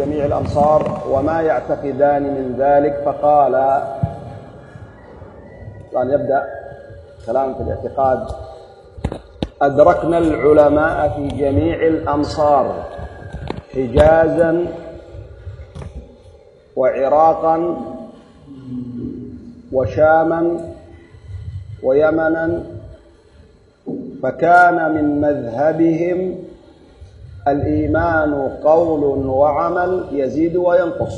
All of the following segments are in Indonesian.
جميع الأمصار وما يعتقدان من ذلك فقال الآن يبدأ كلام في الاعتقاد أدركنا العلماء في جميع الأمصار حجازا وعراقا وشاما ويمنا فكان من مذهبهم الإيمان قول وعمل يزيد وينقص.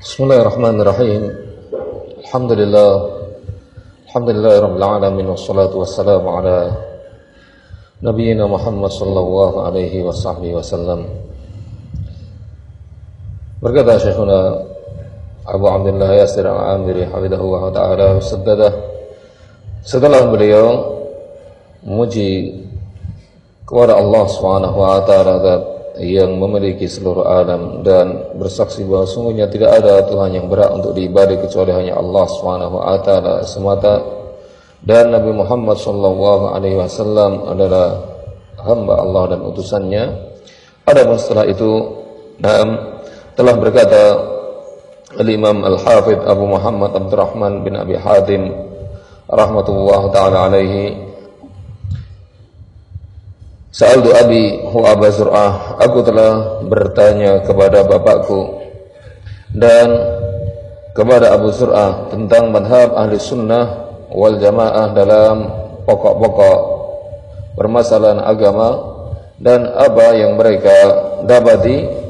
بسم الله الرحمن الرحيم الحمد لله الحمد لله رب العالمين والصلاة والسلام على نبينا محمد صلى الله عليه وصحبه وسلم Berkata Syekhuna Abu Abdullah Yasir Al-Amiri Hafidahullah Ta'ala Saddadah Setelah beliau Memuji Kepada Allah Ta'ala yang memiliki seluruh alam dan bersaksi bahwa sungguhnya tidak ada Tuhan yang berat untuk diibadai kecuali hanya Allah taala semata dan Nabi Muhammad wasallam adalah hamba Allah dan utusannya. Adapun setelah itu Naam telah berkata Al-Imam Al-Hafidh Abu Muhammad Abdurrahman bin Abi Hatim rahmatullah taala alaihi. Sa'altu abi huwa Aba Zur'ah Aku telah bertanya kepada bapakku Dan kepada Abu Zur'ah Tentang madhab ahli sunnah wal jamaah dalam pokok-pokok permasalahan agama Dan apa yang mereka dapati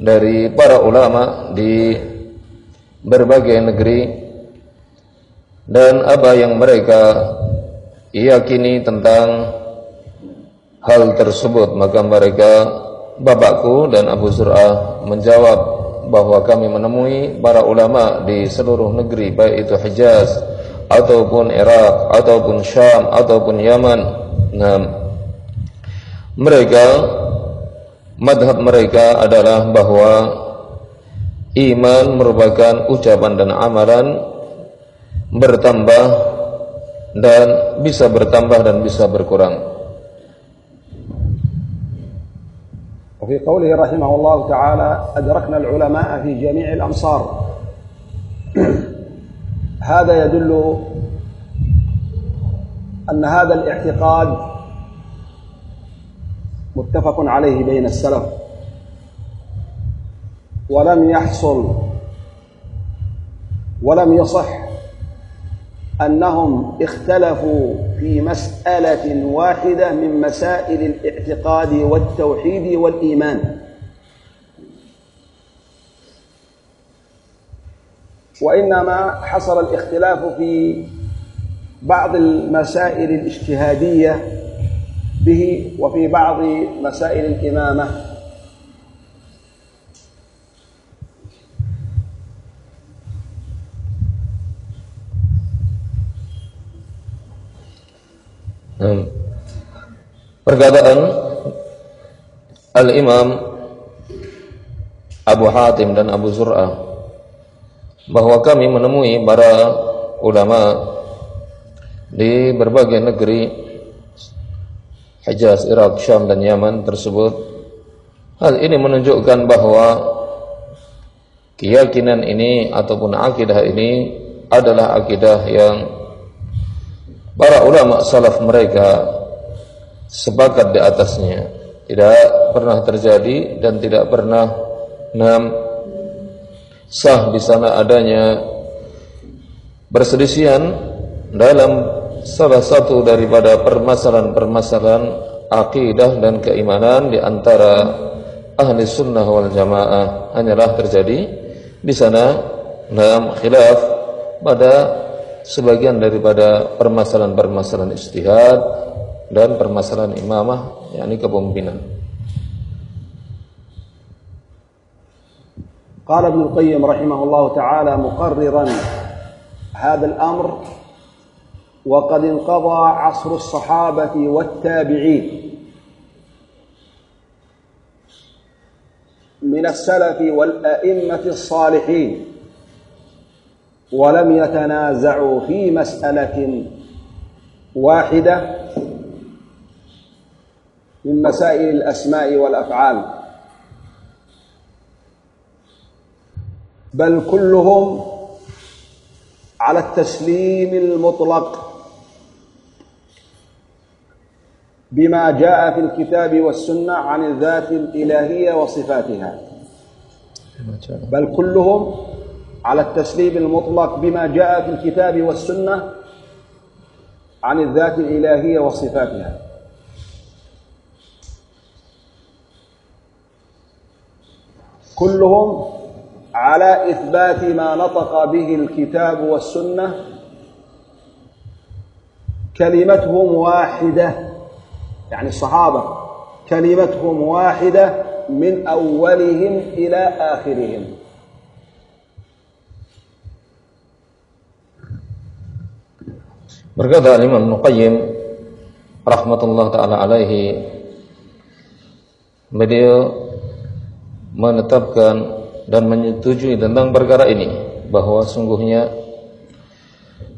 dari para ulama di berbagai negeri Dan apa yang mereka yakini tentang hal tersebut. Maka mereka bapakku dan Abu Zur'ah menjawab bahwa kami menemui para ulama di seluruh negeri baik itu Hijaz ataupun Irak ataupun Syam ataupun Yaman. Nah mereka madhab mereka adalah bahwa iman merupakan ucapan dan amalan bertambah dan bisa bertambah dan bisa berkurang وفي قوله رحمه الله تعالى أدركنا العلماء في جميع الأمصار هذا يدل أن هذا الاعتقاد متفق عليه بين السلف. ولم يحصل ولم يصح أنهم اختلفوا في مسألة واحدة من مسائل الاعتقاد والتوحيد والإيمان. وإنما حصل الاختلاف في بعض المسائل الاجتهادية به وفي بعض مسائل الإمامة Hmm. Perkataan Al-Imam Abu Hatim dan Abu Zur'ah bahwa kami menemui para ulama di berbagai negeri Hijaz, Irak, Syam dan Yaman tersebut. Hal ini menunjukkan bahwa keyakinan ini ataupun akidah ini adalah akidah yang para ulama salaf mereka sepakat di atasnya. Tidak pernah terjadi dan tidak pernah nam sah di sana adanya perselisihan dalam salah satu daripada permasalahan-permasalahan akidah dan keimanan di antara ahli sunnah wal jamaah hanyalah terjadi di sana dalam khilaf pada sebagian daripada permasalahan-permasalahan istihad dan permasalahan imamah yakni kepemimpinan. قال ابن القيم رحمه الله تعالى مقررا هذا الامر وقد انقضى عصر الصحابة والتابعين. من السلف والأئمة الصالحين. ولم يتنازعوا في مسألة واحدة من مسائل الأسماء والأفعال. بل كلهم على التسليم المطلق. بما جاء في الكتاب والسنة عن الذات الإلهية وصفاتها. بل كلهم على التسليم المطلق بما جاء في الكتاب والسنة عن الذات الإلهية وصفاتها. كلهم على إثبات ما نطق به الكتاب والسنة كلمتهم واحدة. يعني الصحابة كلمتهم واحدة من أولهم إلى آخرهم Berkata Imam Nuqayyim rahmatullah taala alaihi beliau menetapkan dan menyetujui tentang perkara ini bahwa sungguhnya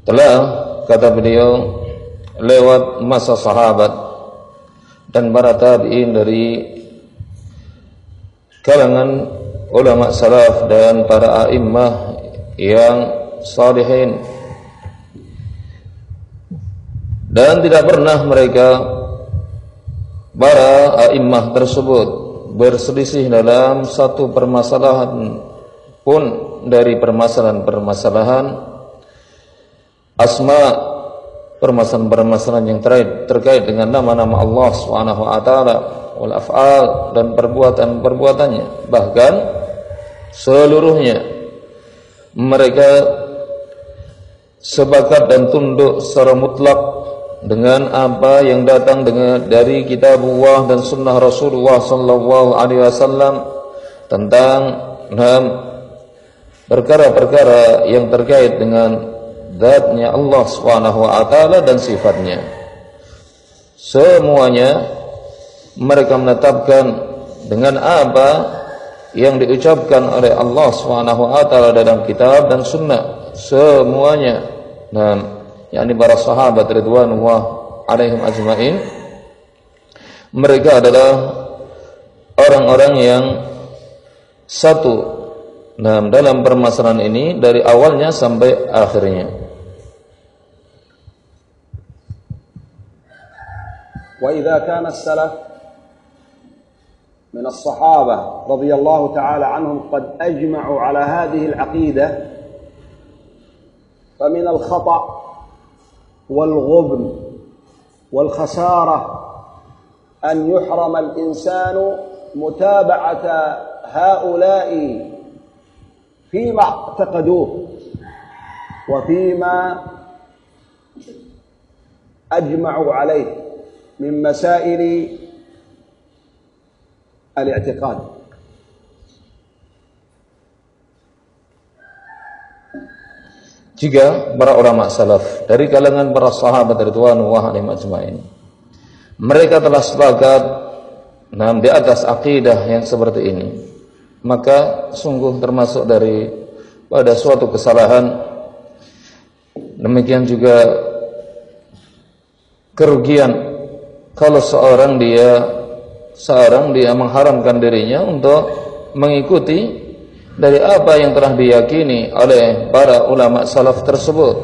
telah kata beliau lewat masa sahabat dan para tabi'in dari kalangan ulama salaf dan para a'immah yang salihin. Dan tidak pernah mereka para a'immah tersebut berselisih dalam satu permasalahan pun dari permasalahan-permasalahan asma permasalahan-permasalahan yang terkait, terkait dengan nama-nama Allah Subhanahu wa taala wal af'al dan perbuatan-perbuatannya. Bahkan seluruhnya mereka sepakat dan tunduk secara mutlak dengan apa yang datang dengan dari kitab Allah dan sunnah Rasulullah sallallahu alaihi wasallam tentang perkara-perkara yang terkait dengan zatnya Allah Subhanahu wa taala dan sifatnya. Semuanya mereka menetapkan dengan apa yang diucapkan oleh Allah Subhanahu wa taala dalam kitab dan sunnah semuanya. Nah, yakni para sahabat ridwanullah alaihim ajmain mereka adalah orang-orang yang satu nah, dalam permasalahan ini dari awalnya sampai akhirnya وإذا كان السلف من الصحابة رضي الله تعالى عنهم قد أجمعوا على هذه العقيدة فمن الخطأ والغبن والخسارة أن يحرم الإنسان متابعة هؤلاء فيما اعتقدوه وفيما أجمعوا عليه. من مسائل الاعتقاد Jika para ulama salaf dari kalangan para sahabat ridwanullah alaihim ajmain mereka telah sepakat nah, di atas akidah yang seperti ini maka sungguh termasuk dari pada suatu kesalahan demikian juga kerugian kalau seorang dia seorang dia mengharamkan dirinya untuk mengikuti dari apa yang telah diyakini oleh para ulama salaf tersebut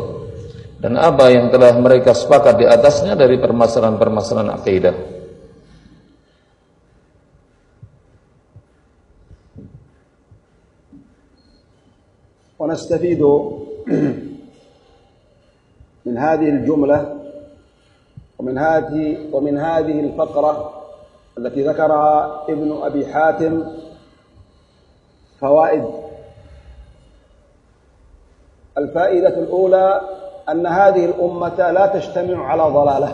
dan apa yang telah mereka sepakat di atasnya dari permasalahan-permasalahan akidah. ونستفيد من هذه الجملة ومن هذه ومن هذه الفقرة التي ذكرها ابن أبي حاتم فوائد. الفائدة الأولى أن هذه الأمة لا تجتمع على ضلالة.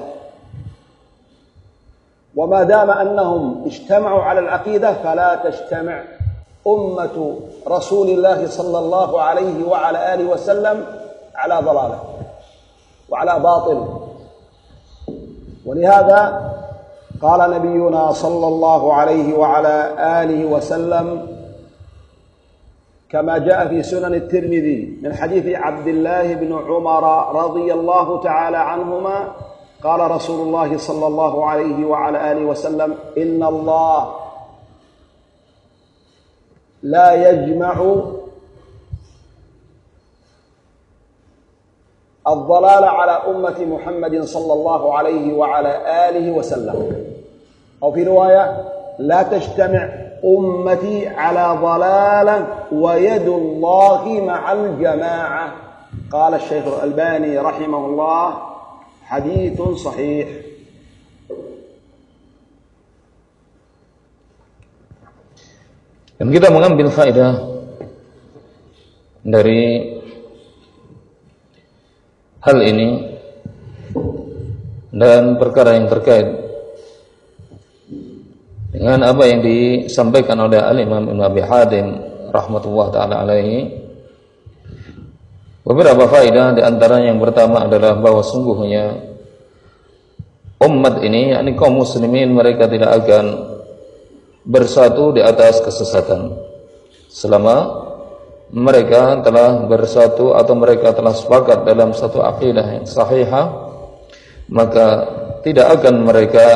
وما دام أنهم اجتمعوا على العقيدة فلا تجتمع. أمة رسول الله صلى الله عليه وعلى آله وسلم على ضلالة وعلى باطل. ولهذا قال نبينا صلى الله عليه وعلى آله وسلم كما جاء في سنن الترمذي من حديث عبد الله بن عمر رضي الله تعالى عنهما قال رسول الله صلى الله عليه وعلى آله وسلم إن الله لا يجمع الضلال على أمة محمد صلى الله عليه وعلى آله وسلم. أو في رواية لا تجتمع أمتي على ضلالة ويد الله مع الجماعة. قال الشيخ الألباني رحمه الله حديث صحيح. Dan kita mengambil faedah dari hal ini dan perkara yang terkait dengan apa yang disampaikan oleh Al-Imam Ibn Abi Hadim rahmatullah taala alaihi. Beberapa faedah di antara yang pertama adalah bahwa sungguhnya umat ini yakni kaum muslimin mereka tidak akan bersatu di atas kesesatan selama mereka telah bersatu atau mereka telah sepakat dalam satu akidah yang sahihah maka tidak akan mereka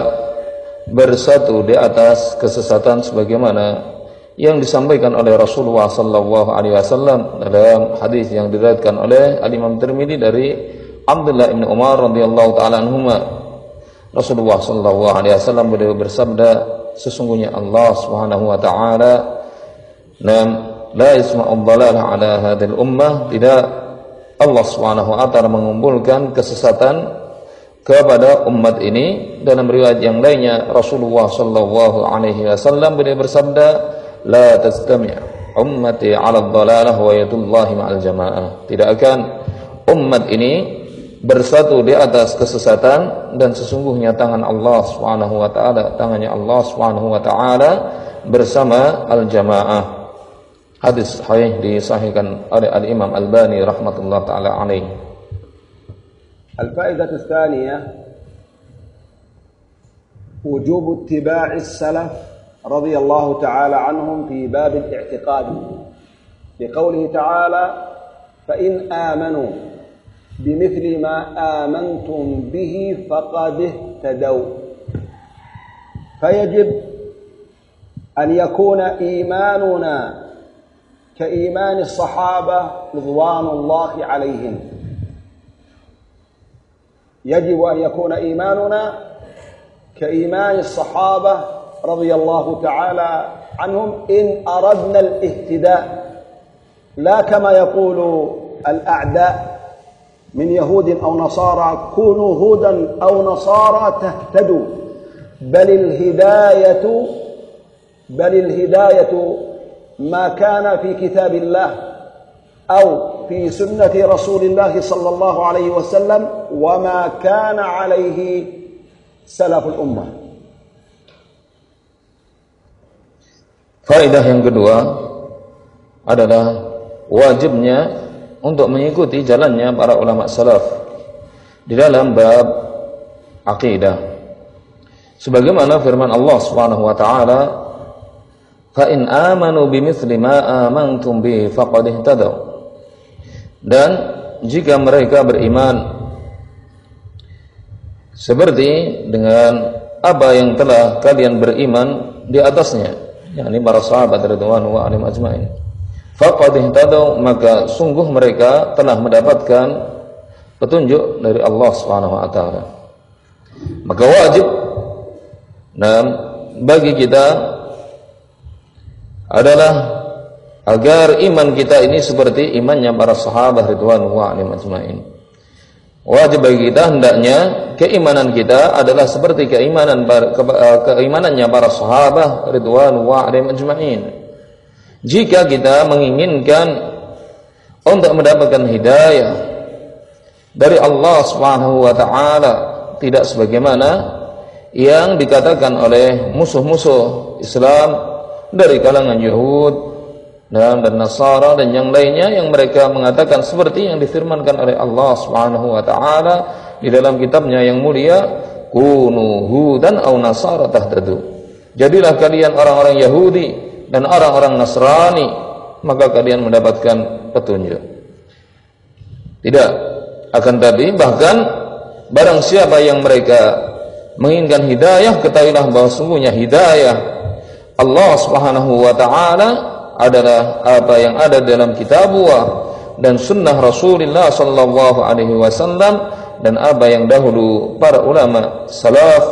bersatu di atas kesesatan sebagaimana yang disampaikan oleh Rasulullah sallallahu alaihi wasallam dalam hadis yang diriwayatkan oleh Al Imam Tirmizi dari Abdullah bin Umar radhiyallahu taala anhuma. Rasulullah sallallahu alaihi wasallam beliau bersabda sesungguhnya Allah Subhanahu wa taala la yasma'u dhalalah ala hadhihi ummah. Tidak. Allah Subhanahu wa taala mengumpulkan kesesatan kepada umat ini. Dalam riwayat yang lainnya Rasulullah sallallahu alaihi wasallam beliau bersabda la tastami' ummati 'ala dhalalah wa yadullahi ma'al jamaah. Tidak akan umat ini bersatu di atas kesesatan dan sesungguhnya tangan Allah Subhanahu wa taala tangannya Allah Subhanahu wa taala bersama al-jamaah hadis sahih disahihkan oleh al-Imam Al-Bani rahmatullah taala alaihi الفائدة الثانية وجوب اتباع السلف رضي الله تعالى عنهم في باب الاعتقاد لقوله تعالى فإن آمنوا بمثل ما آمنتم به فقد اهتدوا فيجب أن يكون إيماننا كإيمان الصحابة رضوان الله عليهم. يجب أن يكون إيماننا كإيمان الصحابة رضي الله تعالى عنهم إن أردنا الاهتداء. لا كما يقول الأعداء من يهود أو نصارى كونوا هودا أو نصارى تهتدوا. بل الهداية بل الهداية ما كان في كتاب الله أو في سنة رسول الله صلى الله عليه وسلم وما كان عليه سلف الأمة Faedah yang kedua adalah wajibnya untuk mengikuti jalannya para ulama salaf di dalam bab akidah. Sebagaimana firman Allah Subhanahu wa taala, "Fa in amanu bimithli ma amantum bihi faqad ihtadaw." dan jika mereka beriman seperti dengan apa yang telah kalian beriman di atasnya yakni para sahabat radhiyallahu anhum ajmain faqad ihtadaw maka sungguh mereka telah mendapatkan petunjuk dari Allah Subhanahu wa taala maka wajib dan bagi kita adalah agar iman kita ini seperti imannya para sahabat ridwanullah alaihim ajmain. Wajib bagi kita hendaknya keimanan kita adalah seperti keimanan eh, keimanannya para sahabat ridwanullah alaihim ajmain. Jika kita menginginkan untuk mendapatkan hidayah dari Allah Subhanahu wa taala tidak sebagaimana yang dikatakan oleh musuh-musuh Islam dari kalangan Yahud dan dan Nasara dan yang lainnya yang mereka mengatakan seperti yang difirmankan oleh Allah Subhanahu wa taala di dalam kitabnya yang mulia kunu hudan au nasara tahtadu jadilah kalian orang-orang Yahudi dan orang-orang Nasrani maka kalian mendapatkan petunjuk. Tidak akan tapi bahkan barang siapa yang mereka menginginkan hidayah ketahuilah bahwa sungguhnya hidayah Allah Subhanahu wa taala adalah apa yang ada dalam kitabullah dan sunnah Rasulullah sallallahu alaihi wasallam dan apa yang dahulu para ulama salaf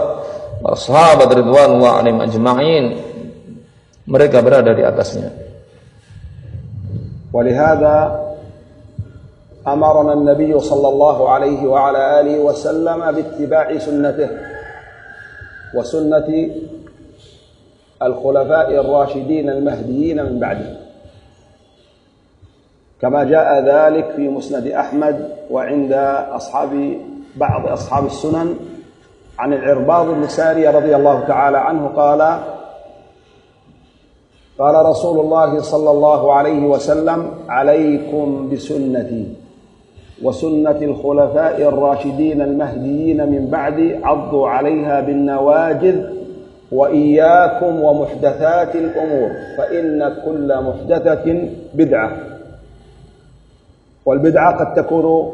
para sahabat ridwanullah alaihim ajma'in mereka berada di atasnya. ولهذا أمرنا النبي صلى الله عليه وعلى آله وسلم باتباع سنته وسنة الخلفاء الراشدين المهديين من بعده. كما جاء ذلك في مسند أحمد وعند أصحاب بعض أصحاب السنن عن العرباض بن سارية رضي الله تعالى عنه قال قال رسول الله صلى الله عليه وسلم عليكم بسنتي وسنة الخلفاء الراشدين المهديين من بعد عضوا عليها بالنواجذ وإياكم ومحدثات الأمور فإن كل محدثة بدعة. والبدعة قد تكون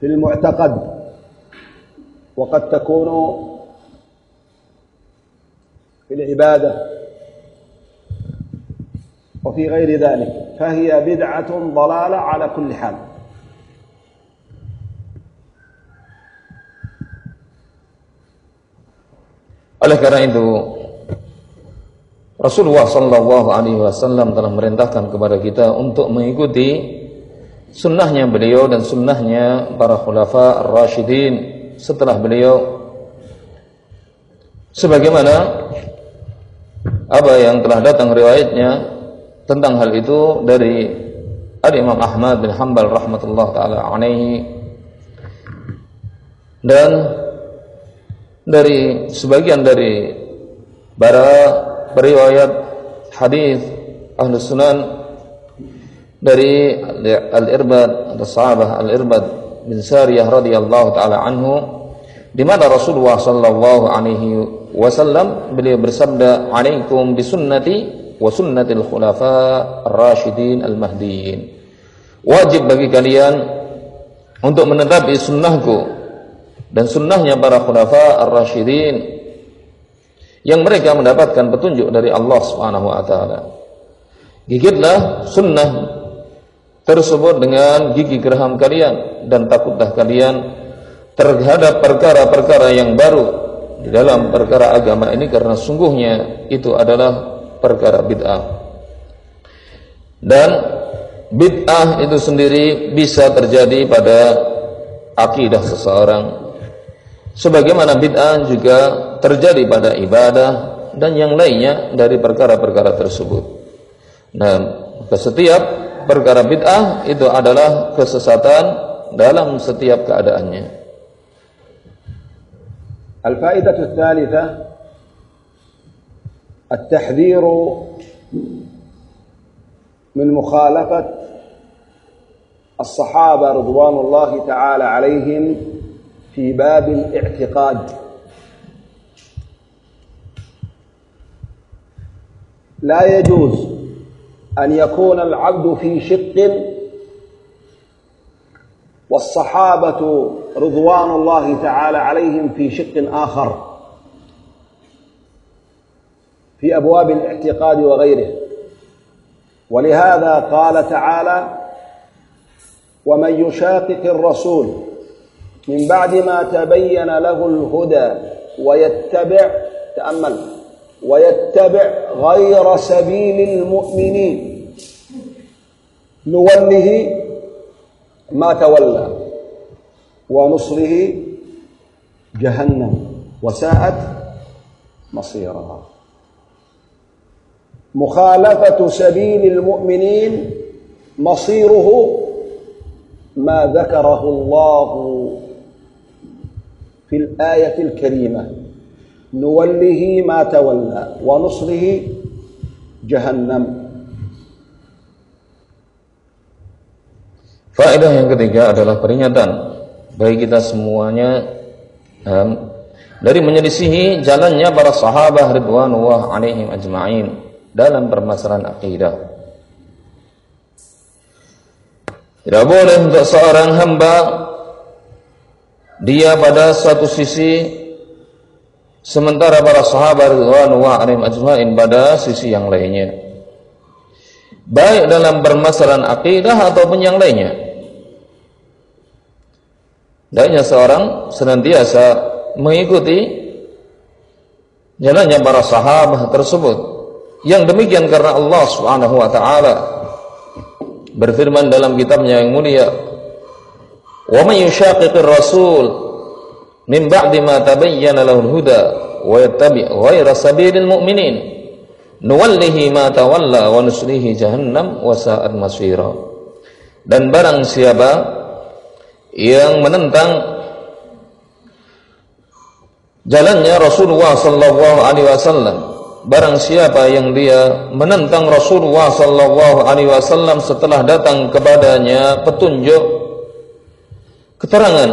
في المعتقد وقد تكون في العبادة وفي غير ذلك. فهي بدعة ضلالة على كل حال. Oleh karena itu Rasulullah Shallallahu Alaihi Wasallam telah merintahkan kepada kita untuk mengikuti sunnahnya beliau dan sunnahnya para khulafa ar-rasyidin setelah beliau. Sebagaimana apa yang telah datang riwayatnya tentang hal itu dari Al-Imam Ahmad bin Hanbal rahmatullah taala alaihi. Dan dari sebagian dari para periwayat hadis ahlu sunan dari Al-Irbad atau sahabat Al-Irbad bin Sariyah radhiyallahu taala anhu di mana Rasulullah sallallahu alaihi wasallam beliau bersabda alaikum bisunnati wa sunnatil khulafa ar-rasyidin al-mahdiyyin. Wajib bagi kalian untuk menetapi sunnahku dan sunnahnya para khulafa ar-rasyidin yang mereka mendapatkan petunjuk dari Allah Subhanahu wa taala. Gigitlah sunnah tersebut dengan gigi geraham kalian dan takutlah kalian terhadap perkara-perkara yang baru di dalam perkara agama ini karena sungguhnya itu adalah perkara bid'ah. Dan bid'ah itu sendiri bisa terjadi pada akidah seseorang sebagaimana bid'ah juga terjadi pada ibadah dan yang lainnya dari perkara-perkara tersebut. Nah, setiap perkara bid'ah itu adalah kesesatan dalam setiap keadaannya. الفائدة الثالثة التحذير من مخالفة الصحابة رضوان الله تعالى عليهم في باب الاعتقاد. لا يجوز أن يكون العبد في شق والصحابة رضوان الله تعالى عليهم في شق آخر في أبواب الاعتقاد وغيره. ولهذا قال تعالى ومن يشاقق الرسول من بعد ما تبين له الهدى ويتبع تأمل ويتبع غير سبيل المؤمنين. نوله ما تولى ونصره جهنم وساءت مصيرها. مخالفة سبيل المؤمنين مصيره ما ذكره الله في الآية الكريمة نوله ما تولى ونصره جهنم Faedah yang ketiga adalah peringatan bagi kita semuanya um, dari menyelisihi jalannya para sahabat ridwanullah alaihim ajma'in dalam permasalahan akidah. Tidak boleh untuk seorang hamba dia pada suatu sisi sementara para sahabat ajma'in pada sisi yang lainnya. Baik dalam permasalahan akidah ataupun yang lainnya. Hendaknya seorang senantiasa mengikuti jalannya para sahabat tersebut. Yang demikian karena Allah Subhanahu wa taala berfirman dalam kitabnya yang mulia, "Wa yushaqiqir rasul min ba'di ma tabayyana lahu al-huda wa yattabi' ghayra sabilil mu'minin jahannam wa sa'at masira." Dan barang siapa yang menentang jalannya Rasulullah sallallahu alaihi wasallam. Barang siapa yang dia menentang Rasulullah sallallahu alaihi wasallam setelah datang kepadanya petunjuk keterangan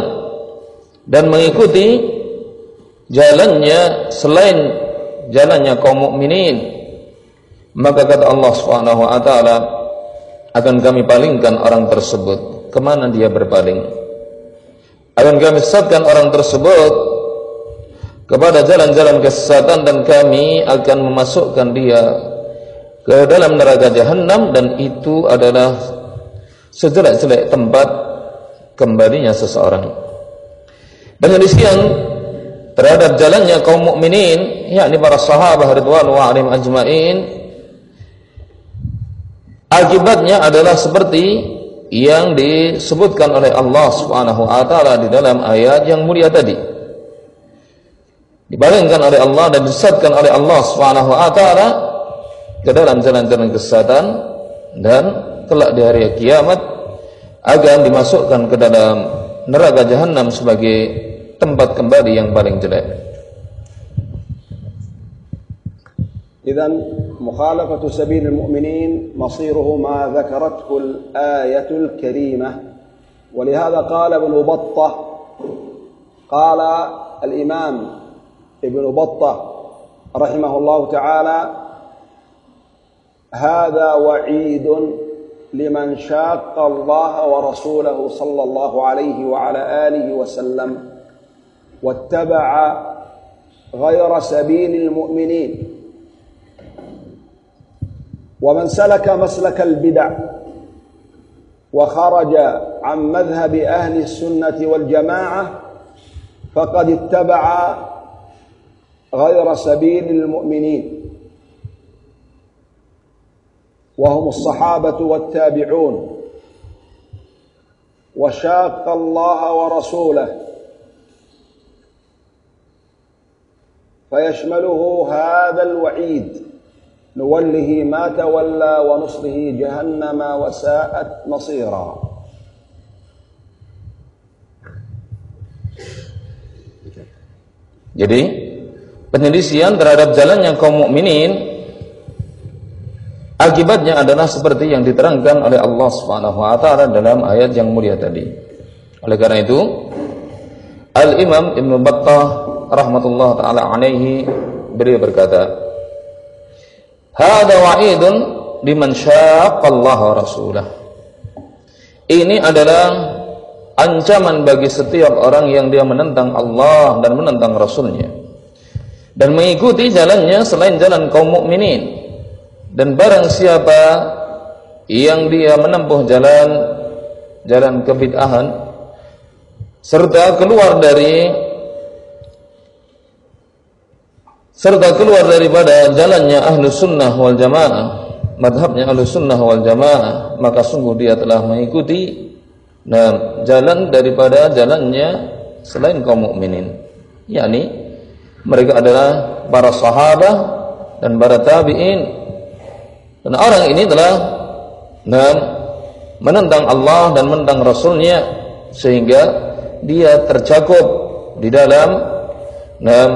dan mengikuti jalannya selain jalannya kaum mukminin maka kata Allah Subhanahu wa taala akan kami palingkan orang tersebut. Ke mana dia berpaling? Akan kami sesatkan orang tersebut kepada jalan-jalan kesesatan dan kami akan memasukkan dia ke dalam neraka jahanam dan itu adalah sejelek-jelek tempat kembalinya seseorang. Dengan demikian terhadap jalannya kaum mukminin yakni para sahabat ridwanullah alaihim ajmain akibatnya adalah seperti yang disebutkan oleh Allah Subhanahu wa taala di dalam ayat yang mulia tadi dibalingkan oleh Allah dan disesatkan oleh Allah Subhanahu wa taala ke dalam jalan-jalan kesesatan dan kelak di hari kiamat akan dimasukkan ke dalam neraka jahanam sebagai tempat kembali yang paling jelek. إذا مخالفة سبيل المؤمنين مصيره ما ذكرته الآية الكريمة ولهذا قال ابن بطة قال الإمام ابن بطة رحمه الله تعالى هذا وعيد لمن شاق الله ورسوله صلى الله عليه وعلى آله وسلم واتبع غير سبيل المؤمنين. ومن سلك مسلك البدع وخرج عن مذهب أهل السنة والجماعة فقد اتبع غير سبيل المؤمنين. وهم الصحابة والتابعون. وشاق الله ورسوله. فيشمله هذا الوعيد. نوله ما تولى ونصله جهنم وساءت مصيرا. Jadi penyelisian terhadap jalannya kaum mukminin akibatnya adalah seperti yang diterangkan oleh Allah Subhanahu wa taala dalam ayat yang mulia tadi. Oleh karena itu, Al-Imam Ibnu Battah rahmatullah taala alaihi beliau berkata, "Hada wa'idun liman Allah rasulah." Ini adalah ancaman bagi setiap orang yang dia menentang Allah dan menentang Rasulnya dan mengikuti jalannya selain jalan kaum mukminin dan barang siapa yang dia menempuh jalan jalan kebid'ahan serta keluar dari serta keluar daripada jalannya ahlu sunnah wal jamaah madhabnya ahlu sunnah wal jamaah maka sungguh dia telah mengikuti nah, jalan daripada jalannya selain kaum mukminin yakni mereka adalah para sahabat dan para tabi'in. Dan orang ini telah menentang Allah dan menentang Rasulnya sehingga dia tercakup di dalam dan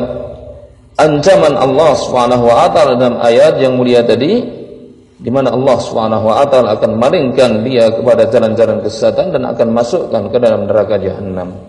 ancaman Allah Subhanahu wa taala dalam ayat yang mulia tadi di mana Allah Subhanahu wa taala akan malingkan dia kepada jalan-jalan kesesatan dan akan masukkan ke dalam neraka jahanam.